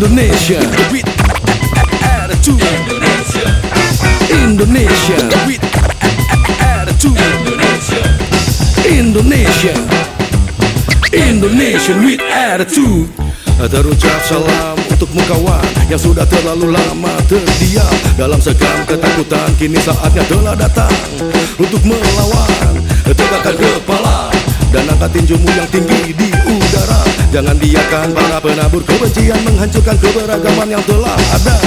Indonesia. With attitude. Indonesia. With attitude. Indonesia. Indonesian with attitude. Terucap salam untukmu kawan Yang sudah terlalu lama terdiam Dalam sekam ketakutan Kini saatnya telah datang Untuk melawan. Tegakkan kepala Dan angkat tinjumu yang tinggi di Jangan biarkan para penabur kebencian Menghancurkan keberagaman yang telah ada.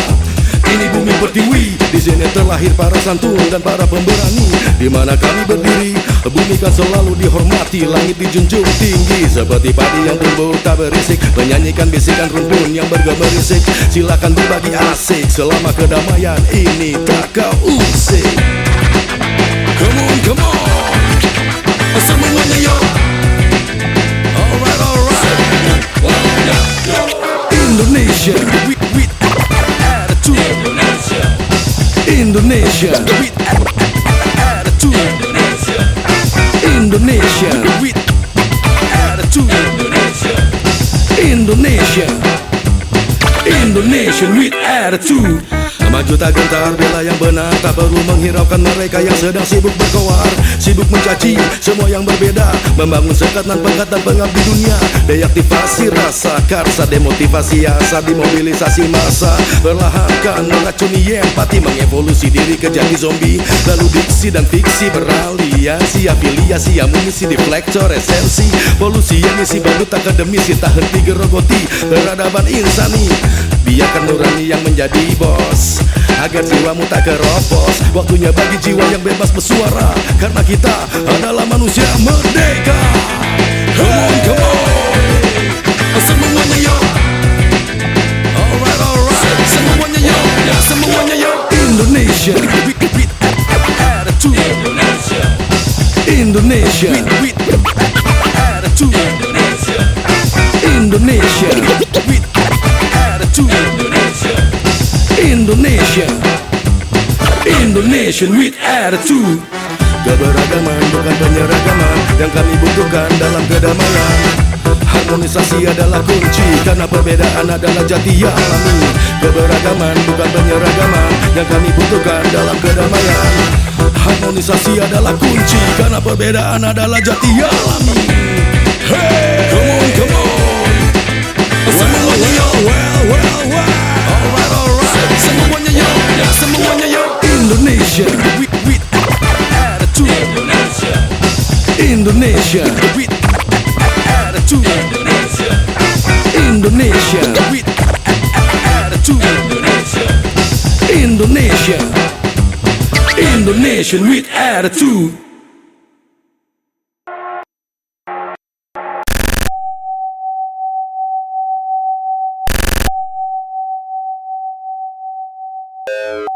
Ini bumi pertiwi Di sini terlahir para santun dan para pemberani. Di mana kami berdiri Bumi kan selalu dihormati Langit dijunjung tinggi. Seperti padi yang tumbuh tak berisik Menyanyikan bisikan rumpun yang bergemerisik. Silakan berbagi asik Selama kedamaian ini tak kau usik Indonesia. With attitude. Indonesia. With attitude. Indonesia. Indonesian with attitude Maju tak gentar bela yang benar. Tak perlu menghiraukan mereka yang sedang sibuk berkoar. Sibuk mencaci semua yang berbeda. Membangun sekatan pengkat dan pengabdi dunia. Deaktivasi rasa karsa Demotivasi asa dimobilisasi masa Perlahankan meracuni empati Mengevolusi diri ke jadi zombie. Lalu diksi dan fiksi beraliasi Afiliasi amunisi deflektor esensi. Polusi yang isi badut akademisi Tak henti gerogoti. Peradaban insani Biarkan nurani yang menjadi bos. Agar jiwamu tak keropos. Waktunya bagi jiwa yang bebas bersuara. Karena kita adalah manusia merdeka. Come on, come on. Semuanya yo. Alright, alright. Semuanya yo. Semuanya yo. Indonesia. With, with attitude Indonesia. With, with attitude Indonesia. with attitude Indonesia. Indonesian with attitude. Keberagaman bukan penyeragaman Yang kami butuhkan dalam kedamaian. Harmonisasi adalah kunci Karena perbedaan adalah jati alami. Keberagaman bukan penyeragaman Yang kami butuhkan dalam kedamaian. Harmonisasi adalah kunci Karena perbedaan adalah jati alami. Hey, with, with attitude. Indonesia. Indonesia. With attitude. Indonesia. Indonesia. With attitude. Indonesia. Indonesia. Indonesian with attitude. Thank.